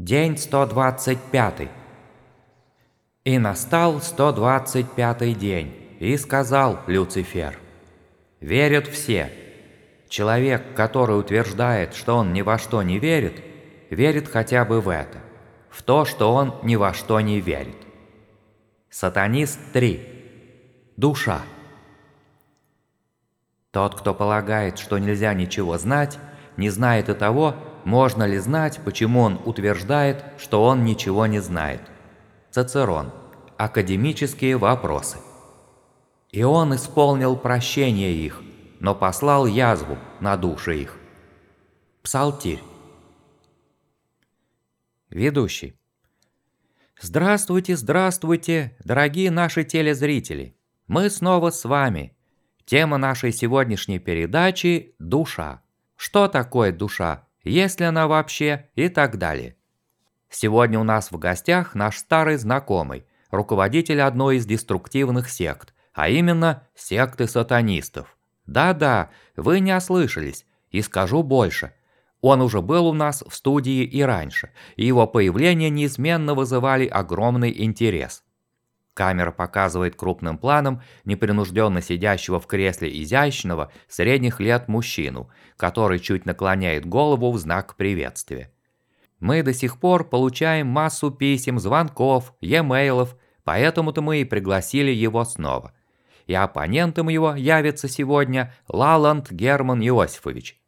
День 125. И настал 125 день, и сказал Люцифер, «Верят все. Человек, который утверждает, что он ни во что не верит, верит хотя бы в это, в то, что он ни во что не верит». Сатанист 3. Душа. Тот, кто полагает, что нельзя ничего знать, не знает и того, можно ли знать, почему он утверждает, что он ничего не знает? Цицерон. Академические вопросы. И он исполнил прощение их, но послал язву на души их. Псалтирь. Ведущий. Здравствуйте, здравствуйте, дорогие наши телезрители. Мы снова с вами. Тема нашей сегодняшней передачи – душа. Что такое душа? Есть ли она вообще и так далее. Сегодня у нас в гостях наш старый знакомый, руководитель одной из деструктивных сект, а именно секты сатанистов. Да-да, вы не ослышались, и скажу больше. Он уже был у нас в студии и раньше, и его появление неизменно вызывали огромный интерес. Камера показывает крупным планом непринужденно сидящего в кресле изящного, средних лет мужчину, который чуть наклоняет голову в знак приветствия. Мы до сих пор получаем массу писем, звонков, e-mailов, поэтому-то мы и пригласили его снова. И оппонентом его явится сегодня Лаланд Герман Иосифович.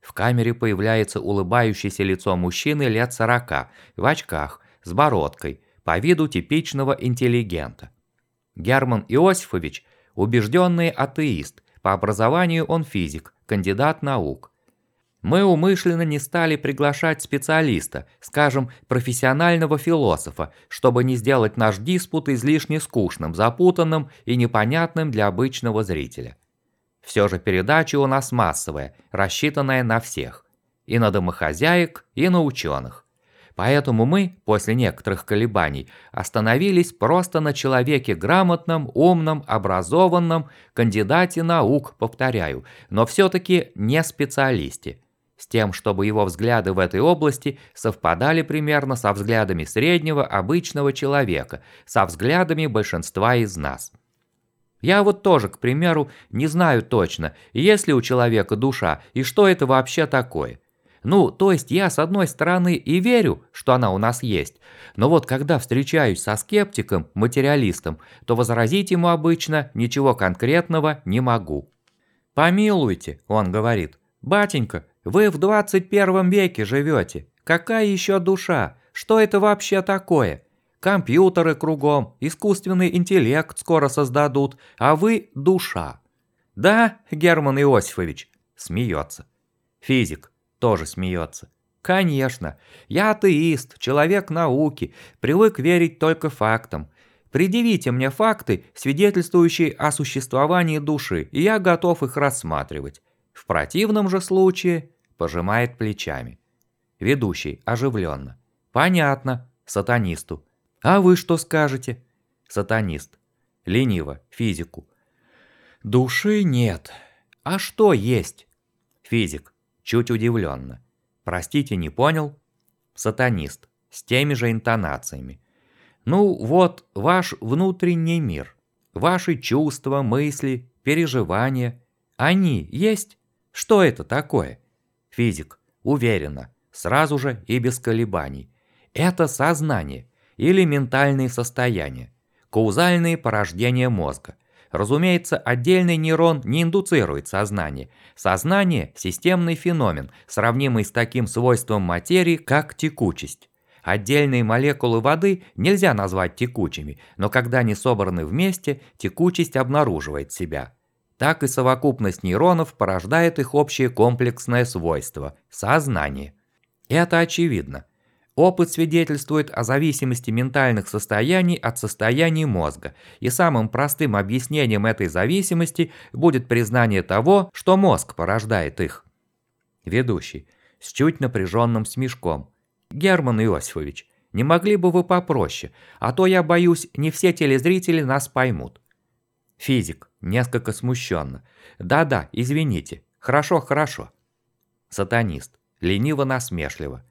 В камере появляется улыбающееся лицо мужчины лет сорока, в очках, с бородкой – по виду типичного интеллигента. Герман Иосифович – убежденный атеист, по образованию он физик, кандидат наук. Мы умышленно не стали приглашать специалиста, скажем, профессионального философа, чтобы не сделать наш диспут излишне скучным, запутанным и непонятным для обычного зрителя. Все же передача у нас массовая, рассчитанная на всех. И на домохозяек, и на ученых. Поэтому мы, после некоторых колебаний, остановились просто на человеке грамотном, умном, образованном, кандидате наук, повторяю, но все-таки не специалисте. С тем, чтобы его взгляды в этой области совпадали примерно со взглядами среднего обычного человека, со взглядами большинства из нас. Я вот тоже, к примеру, не знаю точно, есть ли у человека душа и что это вообще такое – ну, то есть я с одной стороны и верю, что она у нас есть, но вот когда встречаюсь со скептиком, материалистом, то возразить ему обычно ничего конкретного не могу. «Помилуйте», – он говорит, – «батенька, вы в 21 веке живете. Какая еще душа? Что это вообще такое? Компьютеры кругом, искусственный интеллект скоро создадут, а вы – душа». «Да, Герман Иосифович?» – смеется. Физик тоже смеется. Конечно, я атеист, человек науки, привык верить только фактам. Предъявите мне факты, свидетельствующие о существовании души, и я готов их рассматривать. В противном же случае пожимает плечами. Ведущий оживленно. Понятно, сатанисту. А вы что скажете? Сатанист. Лениво, физику. Души нет. А что есть? Физик чуть удивленно. «Простите, не понял?» «Сатанист, с теми же интонациями. Ну вот, ваш внутренний мир, ваши чувства, мысли, переживания, они есть? Что это такое?» Физик, уверенно, сразу же и без колебаний. Это сознание или ментальные состояния, каузальные порождения мозга – Разумеется, отдельный нейрон не индуцирует сознание. Сознание – системный феномен, сравнимый с таким свойством материи, как текучесть. Отдельные молекулы воды нельзя назвать текучими, но когда они собраны вместе, текучесть обнаруживает себя. Так и совокупность нейронов порождает их общее комплексное свойство – сознание. Это очевидно. Опыт свидетельствует о зависимости ментальных состояний от состояний мозга, и самым простым объяснением этой зависимости будет признание того, что мозг порождает их. Ведущий, с чуть напряженным смешком. Герман Иосифович, не могли бы вы попроще, а то я боюсь, не все телезрители нас поймут. Физик, несколько смущенно. Да-да, извините. Хорошо, хорошо. Сатанист, лениво-насмешливо.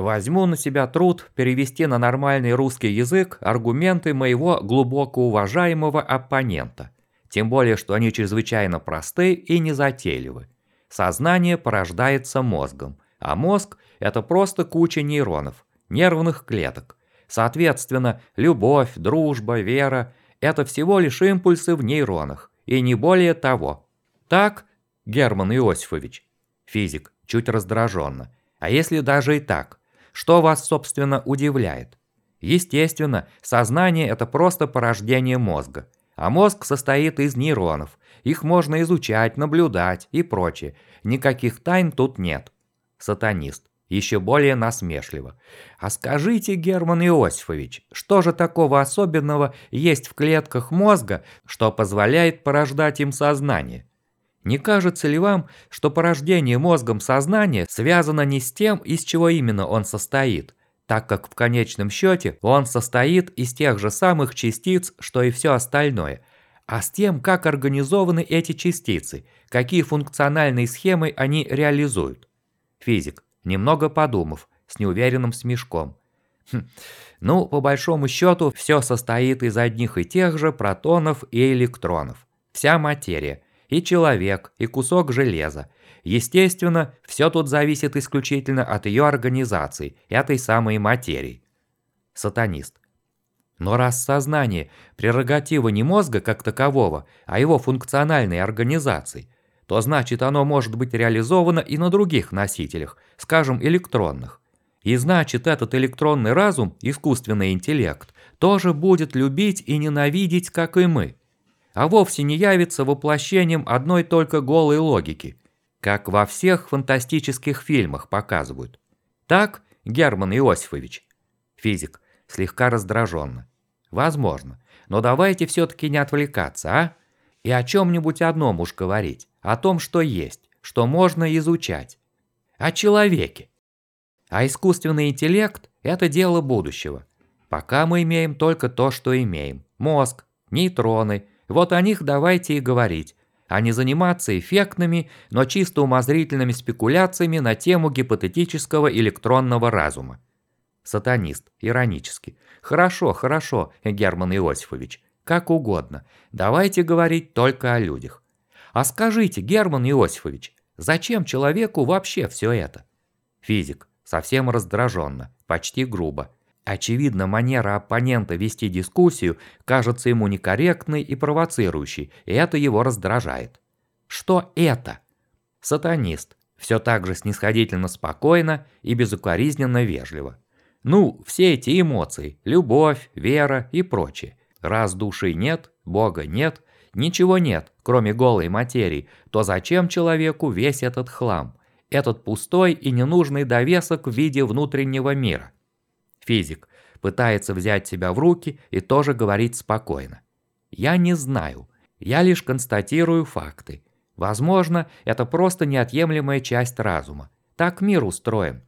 Возьму на себя труд перевести на нормальный русский язык аргументы моего глубоко уважаемого оппонента. Тем более, что они чрезвычайно просты и незатейливы. Сознание порождается мозгом, а мозг – это просто куча нейронов, нервных клеток. Соответственно, любовь, дружба, вера – это всего лишь импульсы в нейронах, и не более того. Так, Герман Иосифович? Физик, чуть раздраженно. А если даже и так – что вас, собственно, удивляет? Естественно, сознание – это просто порождение мозга. А мозг состоит из нейронов. Их можно изучать, наблюдать и прочее. Никаких тайн тут нет. Сатанист. Еще более насмешливо. А скажите, Герман Иосифович, что же такого особенного есть в клетках мозга, что позволяет порождать им сознание? Не кажется ли вам, что порождение мозгом сознания связано не с тем, из чего именно он состоит, так как в конечном счете он состоит из тех же самых частиц, что и все остальное, а с тем, как организованы эти частицы, какие функциональные схемы они реализуют? Физик, немного подумав, с неуверенным смешком. Хм. Ну, по большому счету, все состоит из одних и тех же протонов и электронов. Вся материя – и человек, и кусок железа. Естественно, все тут зависит исключительно от ее организации, этой самой материи. Сатанист. Но раз сознание – прерогатива не мозга как такового, а его функциональной организации, то значит оно может быть реализовано и на других носителях, скажем, электронных. И значит этот электронный разум, искусственный интеллект, тоже будет любить и ненавидеть, как и мы – а вовсе не явится воплощением одной только голой логики, как во всех фантастических фильмах показывают. Так, Герман Иосифович? Физик, слегка раздраженно. Возможно, но давайте все-таки не отвлекаться, а? И о чем-нибудь одном уж говорить, о том, что есть, что можно изучать. О человеке. А искусственный интеллект – это дело будущего. Пока мы имеем только то, что имеем. Мозг, нейтроны – вот о них давайте и говорить, а не заниматься эффектными, но чисто умозрительными спекуляциями на тему гипотетического электронного разума. Сатанист, иронически. Хорошо, хорошо, Герман Иосифович, как угодно. Давайте говорить только о людях. А скажите, Герман Иосифович, зачем человеку вообще все это? Физик, совсем раздраженно, почти грубо. Очевидно, манера оппонента вести дискуссию кажется ему некорректной и провоцирующей, и это его раздражает. Что это? Сатанист. Все так же снисходительно спокойно и безукоризненно вежливо. Ну, все эти эмоции, любовь, вера и прочее. Раз души нет, Бога нет, ничего нет, кроме голой материи, то зачем человеку весь этот хлам? Этот пустой и ненужный довесок в виде внутреннего мира? Физик пытается взять себя в руки и тоже говорить спокойно. Я не знаю. Я лишь констатирую факты. Возможно, это просто неотъемлемая часть разума. Так мир устроен.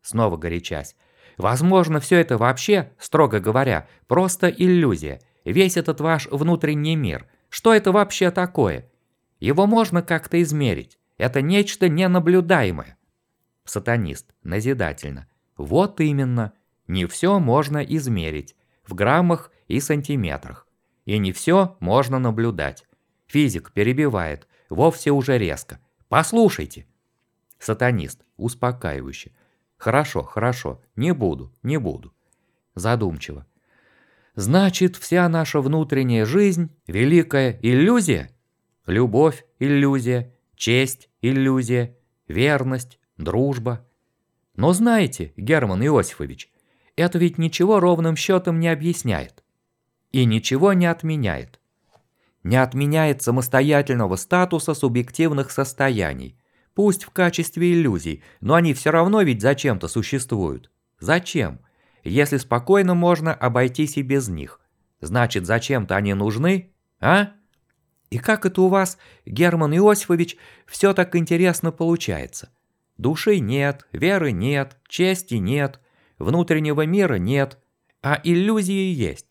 Снова горячась. Возможно, все это вообще, строго говоря, просто иллюзия. Весь этот ваш внутренний мир. Что это вообще такое? Его можно как-то измерить. Это нечто ненаблюдаемое. Сатанист, назидательно. Вот именно. Не все можно измерить в граммах и сантиметрах. И не все можно наблюдать. Физик перебивает, вовсе уже резко. Послушайте. Сатанист, успокаивающе. Хорошо, хорошо, не буду, не буду. Задумчиво. Значит, вся наша внутренняя жизнь – великая иллюзия? Любовь – иллюзия, честь – иллюзия, верность, дружба. Но знаете, Герман Иосифович, это ведь ничего ровным счетом не объясняет. И ничего не отменяет. Не отменяет самостоятельного статуса субъективных состояний. Пусть в качестве иллюзий, но они все равно ведь зачем-то существуют. Зачем? Если спокойно можно обойтись и без них. Значит, зачем-то они нужны, а? И как это у вас, Герман Иосифович, все так интересно получается? Души нет, веры нет, чести нет, внутреннего мира нет, а иллюзии есть.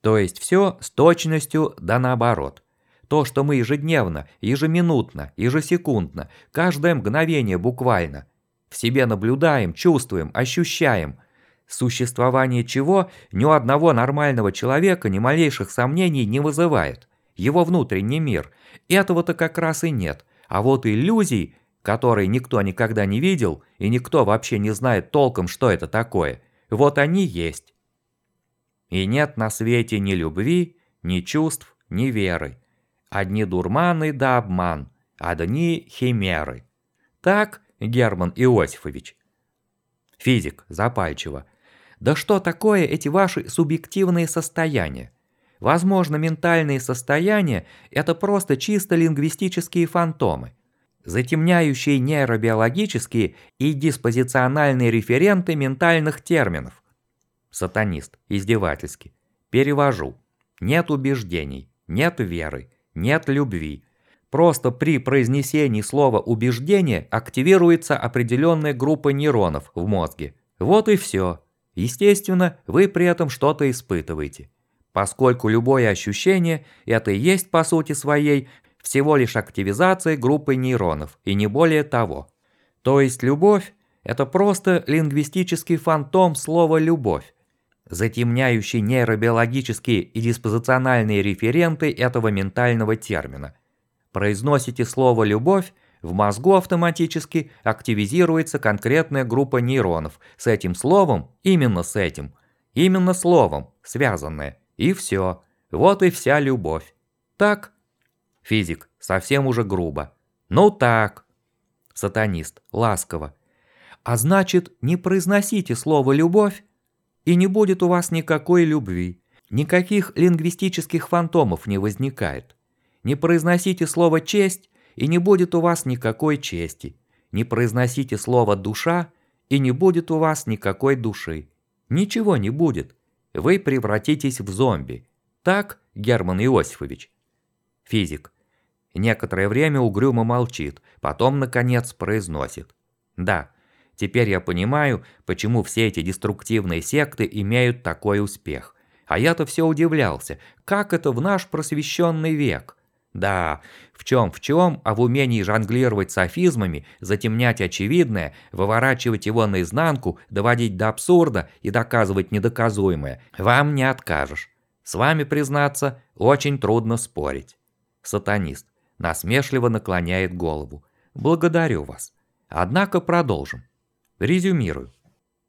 То есть все с точностью да наоборот. То, что мы ежедневно, ежеминутно, ежесекундно, каждое мгновение буквально, в себе наблюдаем, чувствуем, ощущаем, существование чего ни у одного нормального человека ни малейших сомнений не вызывает. Его внутренний мир. Этого-то как раз и нет. А вот иллюзий, которые никто никогда не видел, и никто вообще не знает толком, что это такое, вот они есть. И нет на свете ни любви, ни чувств, ни веры. Одни дурманы да обман, одни химеры. Так, Герман Иосифович? Физик, запальчиво. Да что такое эти ваши субъективные состояния? Возможно, ментальные состояния – это просто чисто лингвистические фантомы, затемняющие нейробиологические и диспозициональные референты ментальных терминов. Сатанист, издевательски. Перевожу. Нет убеждений, нет веры, нет любви. Просто при произнесении слова «убеждение» активируется определенная группа нейронов в мозге. Вот и все. Естественно, вы при этом что-то испытываете. Поскольку любое ощущение – это и есть по сути своей всего лишь активизация группы нейронов, и не более того. То есть любовь – это просто лингвистический фантом слова «любовь», затемняющий нейробиологические и диспозициональные референты этого ментального термина. Произносите слово «любовь», в мозгу автоматически активизируется конкретная группа нейронов с этим словом, именно с этим, именно словом, связанная. И все. Вот и вся любовь. Так? Физик, совсем уже грубо. Ну так. Сатанист, ласково. А значит, не произносите слово «любовь», и не будет у вас никакой любви, никаких лингвистических фантомов не возникает. Не произносите слово «честь», и не будет у вас никакой чести. Не произносите слово «душа», и не будет у вас никакой души. Ничего не будет. Вы превратитесь в зомби. Так, Герман Иосифович? Физик. Некоторое время угрюмо молчит, потом, наконец, произносит. Да, Теперь я понимаю, почему все эти деструктивные секты имеют такой успех. А я-то все удивлялся, как это в наш просвещенный век? Да, в чем в чем, а в умении жонглировать софизмами, затемнять очевидное, выворачивать его наизнанку, доводить до абсурда и доказывать недоказуемое, вам не откажешь. С вами, признаться, очень трудно спорить. Сатанист насмешливо наклоняет голову. Благодарю вас. Однако продолжим. Резюмирую.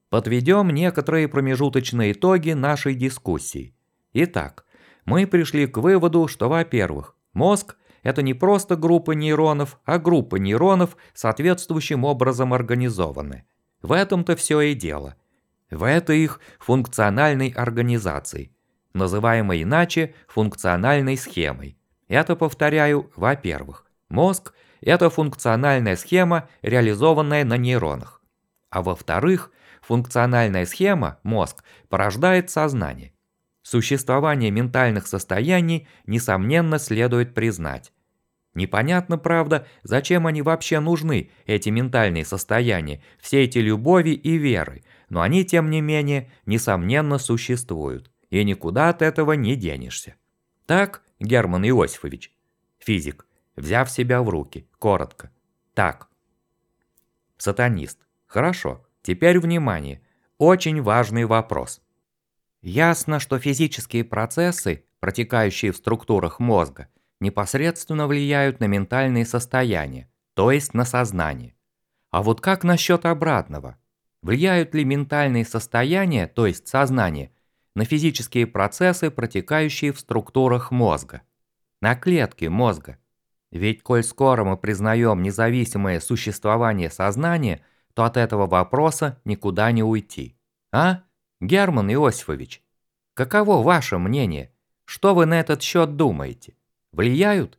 Подведем некоторые промежуточные итоги нашей дискуссии. Итак, мы пришли к выводу, что, во-первых, мозг – это не просто группа нейронов, а группа нейронов, соответствующим образом организованы. В этом-то все и дело. В этой их функциональной организации, называемой иначе функциональной схемой. Это, повторяю, во-первых, мозг – это функциональная схема, реализованная на нейронах. А во-вторых, функциональная схема, мозг, порождает сознание. Существование ментальных состояний, несомненно, следует признать. Непонятно, правда, зачем они вообще нужны, эти ментальные состояния, все эти любови и веры, но они, тем не менее, несомненно существуют, и никуда от этого не денешься. Так, Герман Иосифович? Физик, взяв себя в руки, коротко. Так. Сатанист. Хорошо, теперь внимание. Очень важный вопрос. Ясно, что физические процессы, протекающие в структурах мозга, непосредственно влияют на ментальные состояния, то есть на сознание. А вот как насчет обратного? Влияют ли ментальные состояния, то есть сознание, на физические процессы, протекающие в структурах мозга? На клетки мозга? Ведь коль скоро мы признаем независимое существование сознания – то от этого вопроса никуда не уйти. А, Герман Иосифович, каково ваше мнение? Что вы на этот счет думаете? Влияют?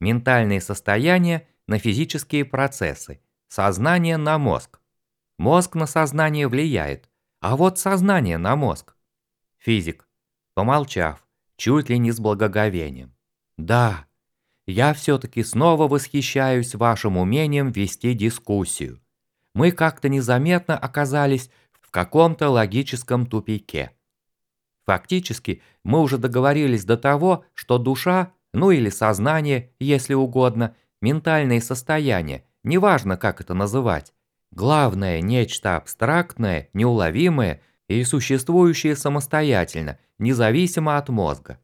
Ментальные состояния на физические процессы, сознание на мозг. Мозг на сознание влияет, а вот сознание на мозг. Физик, помолчав, чуть ли не с благоговением. Да, я все-таки снова восхищаюсь вашим умением вести дискуссию мы как-то незаметно оказались в каком-то логическом тупике. Фактически, мы уже договорились до того, что душа, ну или сознание, если угодно, ментальное состояние, неважно как это называть, Главное – нечто абстрактное, неуловимое и существующее самостоятельно, независимо от мозга.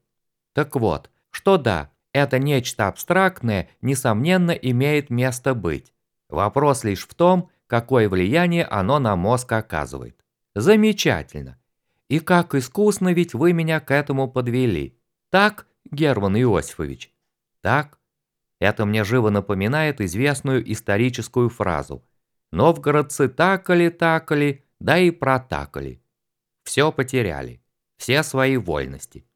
Так вот, что да, это нечто абстрактное, несомненно, имеет место быть. Вопрос лишь в том, какое влияние оно на мозг оказывает. Замечательно. И как искусно ведь вы меня к этому подвели. Так, Герман Иосифович? Так? Это мне живо напоминает известную историческую фразу. Новгородцы такали-такали, да и протакали. Все потеряли. Все свои вольности.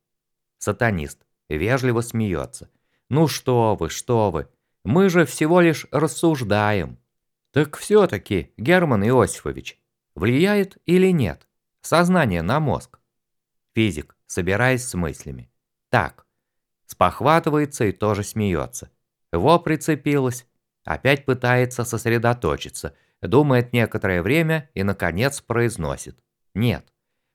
Сатанист вежливо смеется. Ну что вы, что вы. Мы же всего лишь рассуждаем. Так все-таки, Герман Иосифович, влияет или нет сознание на мозг? Физик, собираясь с мыслями. Так, спохватывается и тоже смеется. Во прицепилась, опять пытается сосредоточиться, думает некоторое время и, наконец, произносит. Нет,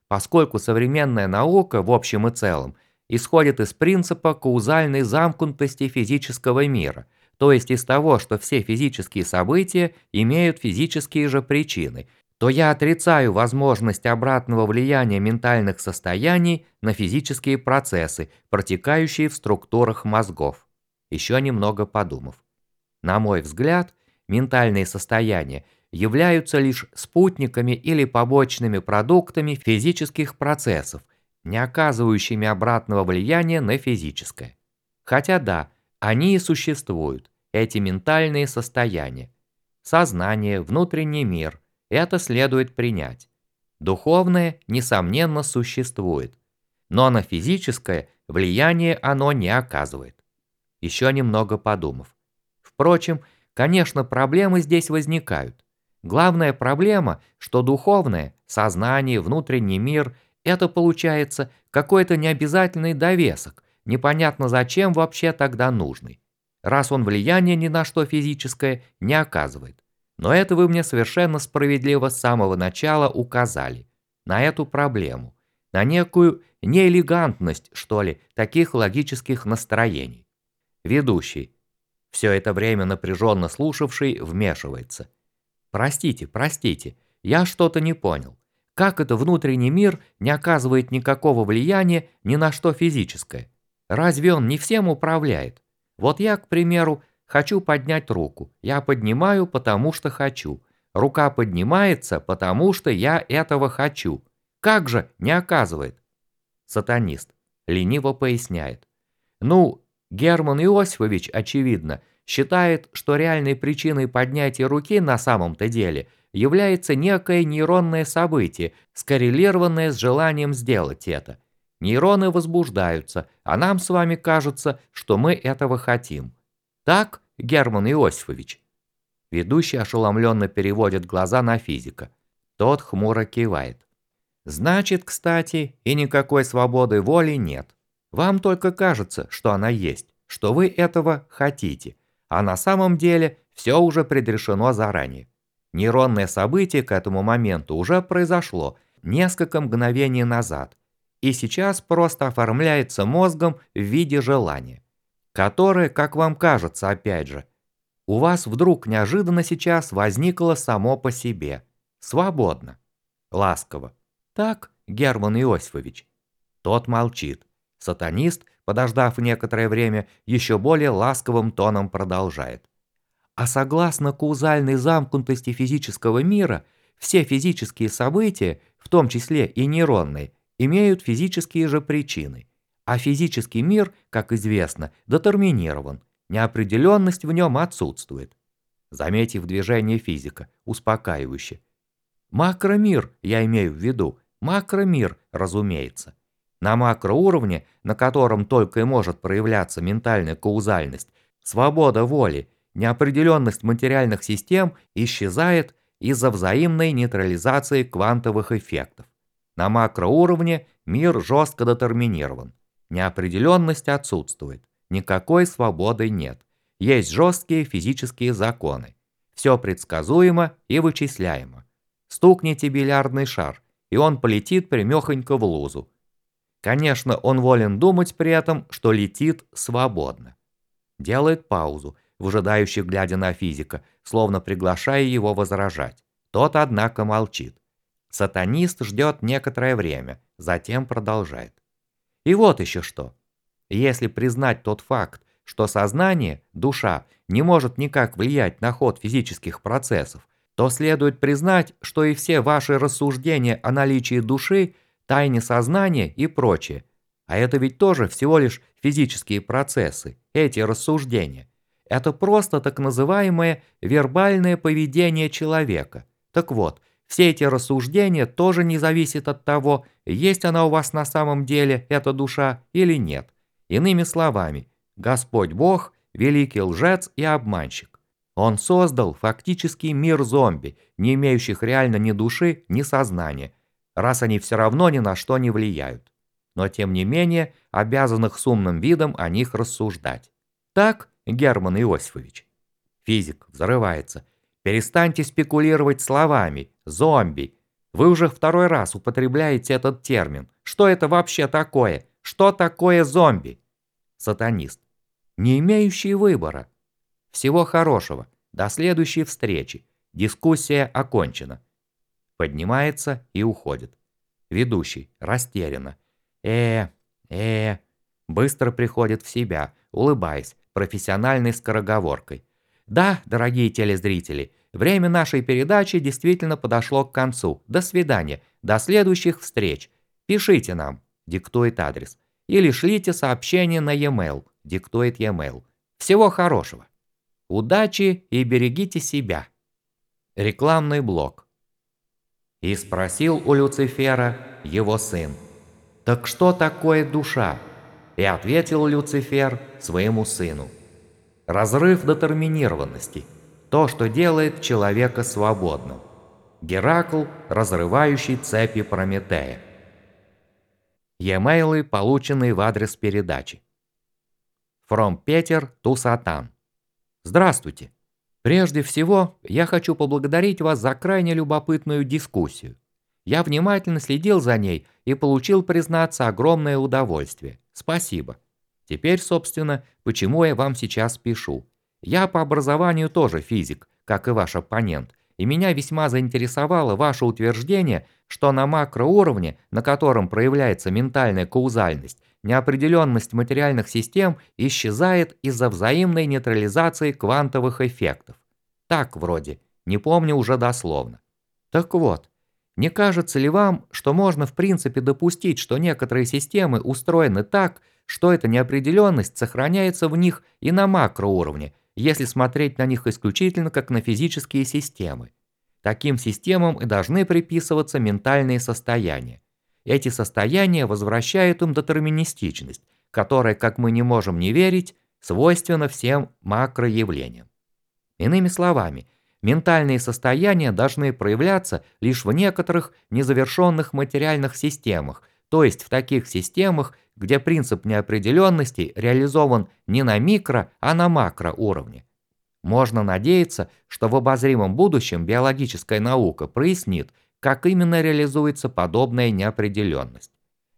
поскольку современная наука в общем и целом исходит из принципа каузальной замкнутости физического мира, то есть из того, что все физические события имеют физические же причины, то я отрицаю возможность обратного влияния ментальных состояний на физические процессы, протекающие в структурах мозгов. Еще немного подумав. На мой взгляд, ментальные состояния являются лишь спутниками или побочными продуктами физических процессов, не оказывающими обратного влияния на физическое. Хотя да, они и существуют, эти ментальные состояния. Сознание, внутренний мир – это следует принять. Духовное, несомненно, существует, но на физическое влияние оно не оказывает. Еще немного подумав. Впрочем, конечно, проблемы здесь возникают. Главная проблема, что духовное, сознание, внутренний мир – это получается какой-то необязательный довесок, непонятно зачем вообще тогда нужный, раз он влияние ни на что физическое не оказывает. Но это вы мне совершенно справедливо с самого начала указали. На эту проблему. На некую неэлегантность, что ли, таких логических настроений. Ведущий, все это время напряженно слушавший, вмешивается. «Простите, простите, я что-то не понял. Как это внутренний мир не оказывает никакого влияния ни на что физическое? Разве он не всем управляет? Вот я, к примеру, Хочу поднять руку. Я поднимаю, потому что хочу. Рука поднимается, потому что я этого хочу. Как же не оказывает? Сатанист лениво поясняет. Ну, Герман Иосифович, очевидно, считает, что реальной причиной поднятия руки на самом-то деле является некое нейронное событие, скоррелированное с желанием сделать это. Нейроны возбуждаются, а нам с вами кажется, что мы этого хотим. Так, Герман Иосифович?» Ведущий ошеломленно переводит глаза на физика. Тот хмуро кивает. «Значит, кстати, и никакой свободы воли нет. Вам только кажется, что она есть, что вы этого хотите, а на самом деле все уже предрешено заранее. Нейронное событие к этому моменту уже произошло несколько мгновений назад, и сейчас просто оформляется мозгом в виде желания которое, как вам кажется, опять же, у вас вдруг неожиданно сейчас возникло само по себе. Свободно. Ласково. Так, Герман Иосифович? Тот молчит. Сатанист, подождав некоторое время, еще более ласковым тоном продолжает. А согласно каузальной замкнутости физического мира, все физические события, в том числе и нейронные, имеют физические же причины. А физический мир, как известно, детерминирован, неопределенность в нем отсутствует. Заметив движение физика, успокаивающе. Макромир, я имею в виду, макромир, разумеется. На макроуровне, на котором только и может проявляться ментальная каузальность, свобода воли, неопределенность материальных систем исчезает из-за взаимной нейтрализации квантовых эффектов. На макроуровне мир жестко детерминирован. Неопределенность отсутствует, никакой свободы нет. Есть жесткие физические законы. Все предсказуемо и вычисляемо. Стукните бильярдный шар, и он полетит примехонько в лузу. Конечно, он волен думать при этом, что летит свободно. Делает паузу, выжидающий глядя на физика, словно приглашая его возражать. Тот, однако, молчит. Сатанист ждет некоторое время, затем продолжает. И вот еще что. Если признать тот факт, что сознание, душа, не может никак влиять на ход физических процессов, то следует признать, что и все ваши рассуждения о наличии души, тайне сознания и прочее, а это ведь тоже всего лишь физические процессы, эти рассуждения. Это просто так называемое вербальное поведение человека. Так вот, все эти рассуждения тоже не зависят от того, есть она у вас на самом деле, эта душа, или нет. Иными словами, Господь Бог – великий лжец и обманщик. Он создал фактически мир зомби, не имеющих реально ни души, ни сознания, раз они все равно ни на что не влияют. Но тем не менее, обязанных с умным видом о них рассуждать. Так, Герман Иосифович? Физик взрывается – Перестаньте спекулировать словами. Зомби. Вы уже второй раз употребляете этот термин. Что это вообще такое? Что такое зомби? Сатанист. Не имеющий выбора. Всего хорошего. До следующей встречи. Дискуссия окончена. Поднимается и уходит. Ведущий. Растерянно. э э Быстро приходит в себя, улыбаясь, профессиональной скороговоркой. Да, дорогие телезрители, время нашей передачи действительно подошло к концу. До свидания, до следующих встреч. Пишите нам, диктует адрес. Или шлите сообщение на e-mail, диктует e-mail. Всего хорошего. Удачи и берегите себя. Рекламный блок. И спросил у Люцифера его сын. «Так что такое душа?» И ответил Люцифер своему сыну. Разрыв детерминированности. То, что делает человека свободным. Геракл, разрывающий цепи Прометея. E-mail, полученные в адрес передачи. From Peter to Satan. Здравствуйте. Прежде всего, я хочу поблагодарить вас за крайне любопытную дискуссию. Я внимательно следил за ней и получил, признаться, огромное удовольствие. Спасибо. Теперь, собственно, почему я вам сейчас пишу. Я по образованию тоже физик, как и ваш оппонент, и меня весьма заинтересовало ваше утверждение, что на макроуровне, на котором проявляется ментальная каузальность, неопределенность материальных систем исчезает из-за взаимной нейтрализации квантовых эффектов. Так вроде, не помню уже дословно. Так вот, не кажется ли вам, что можно в принципе допустить, что некоторые системы устроены так, что эта неопределенность сохраняется в них и на макроуровне, если смотреть на них исключительно как на физические системы. Таким системам и должны приписываться ментальные состояния. Эти состояния возвращают им детерминистичность, которая, как мы не можем не верить, свойственна всем макроявлениям. Иными словами, ментальные состояния должны проявляться лишь в некоторых незавершенных материальных системах, то есть в таких системах, где принцип неопределенности реализован не на микро, а на макро уровне. Можно надеяться, что в обозримом будущем биологическая наука прояснит, как именно реализуется подобная неопределенность.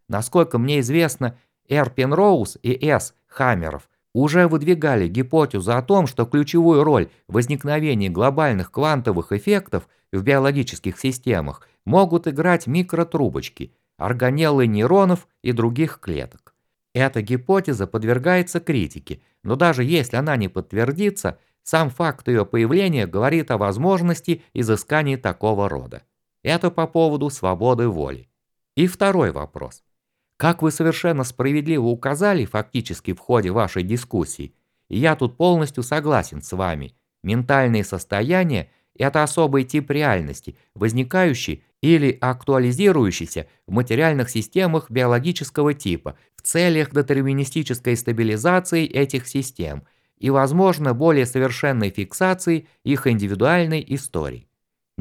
Насколько мне известно, Р. Пенроуз и С. Хаммеров уже выдвигали гипотезу о том, что ключевую роль в возникновении глобальных квантовых эффектов в биологических системах могут играть микротрубочки – органеллы нейронов и других клеток. Эта гипотеза подвергается критике, но даже если она не подтвердится, сам факт ее появления говорит о возможности изыскания такого рода. Это по поводу свободы воли. И второй вопрос. Как вы совершенно справедливо указали фактически в ходе вашей дискуссии, и я тут полностью согласен с вами, ментальные состояния – это особый тип реальности, возникающий или актуализирующийся в материальных системах биологического типа в целях детерминистической стабилизации этих систем и, возможно, более совершенной фиксации их индивидуальной истории.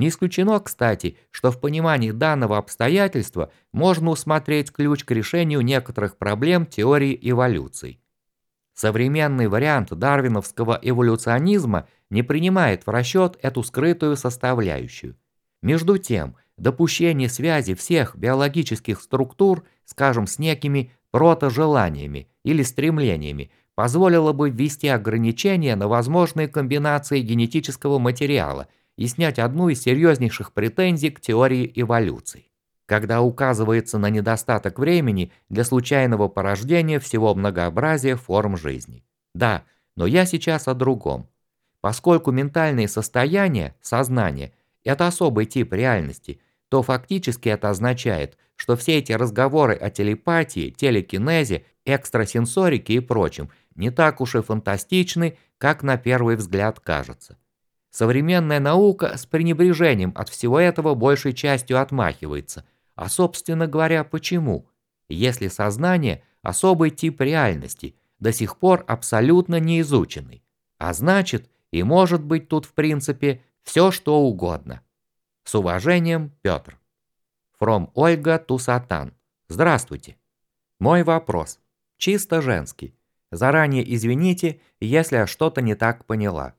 Не исключено, кстати, что в понимании данного обстоятельства можно усмотреть ключ к решению некоторых проблем теории эволюции. Современный вариант дарвиновского эволюционизма не принимает в расчет эту скрытую составляющую. Между тем, допущение связи всех биологических структур, скажем, с некими протожеланиями или стремлениями, позволило бы ввести ограничения на возможные комбинации генетического материала и снять одну из серьезнейших претензий к теории эволюции, когда указывается на недостаток времени для случайного порождения всего многообразия форм жизни. Да, но я сейчас о другом. Поскольку ментальные состояния, сознание – это особый тип реальности, то фактически это означает, что все эти разговоры о телепатии, телекинезе, экстрасенсорике и прочем не так уж и фантастичны, как на первый взгляд кажется. Современная наука с пренебрежением от всего этого большей частью отмахивается. А собственно говоря, почему? Если сознание – особый тип реальности, до сих пор абсолютно не изученный. А значит, и может быть тут в принципе все что угодно. С уважением, Петр. From Ольга Тусатан. Здравствуйте. Мой вопрос. Чисто женский. Заранее извините, если я что-то не так поняла.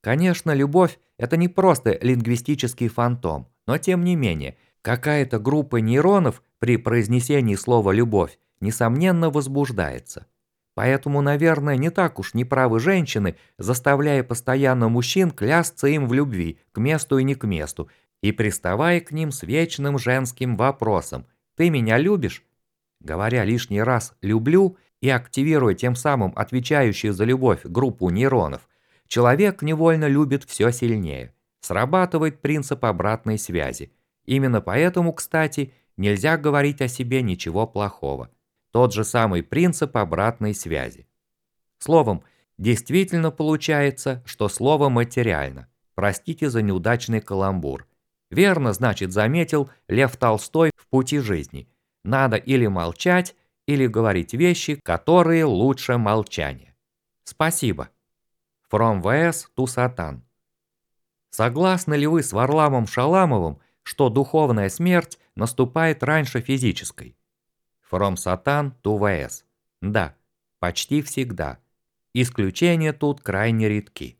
Конечно, любовь – это не просто лингвистический фантом, но тем не менее, какая-то группа нейронов при произнесении слова «любовь» несомненно возбуждается. Поэтому, наверное, не так уж неправы женщины, заставляя постоянно мужчин клясться им в любви, к месту и не к месту, и приставая к ним с вечным женским вопросом «Ты меня любишь?» Говоря лишний раз «люблю» и активируя тем самым отвечающую за любовь группу нейронов, человек невольно любит все сильнее. Срабатывает принцип обратной связи. Именно поэтому, кстати, нельзя говорить о себе ничего плохого. Тот же самый принцип обратной связи. Словом, действительно получается, что слово материально. Простите за неудачный каламбур. Верно, значит, заметил Лев Толстой в «Пути жизни». Надо или молчать, или говорить вещи, которые лучше молчания. Спасибо. From VS to Satan. Согласны ли вы с Варламом Шаламовым, что духовная смерть наступает раньше физической? From Satan to VS. Да, почти всегда. Исключения тут крайне редки.